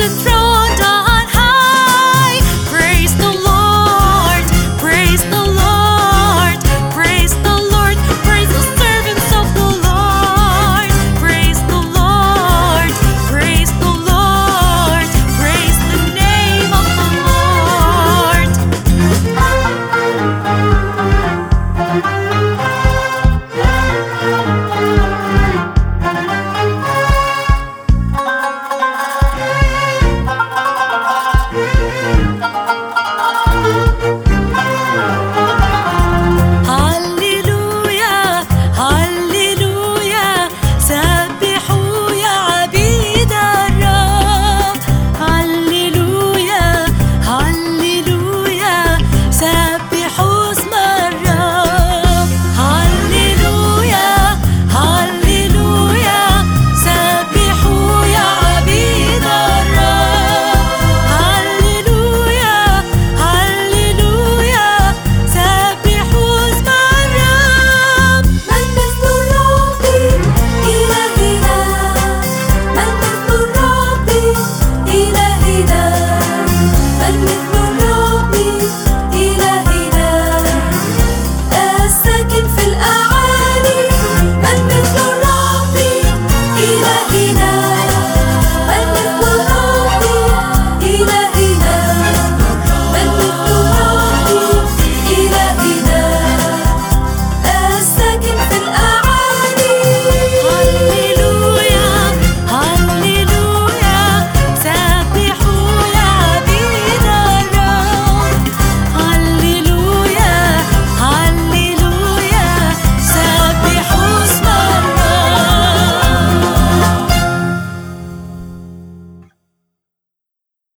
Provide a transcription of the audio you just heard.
and try.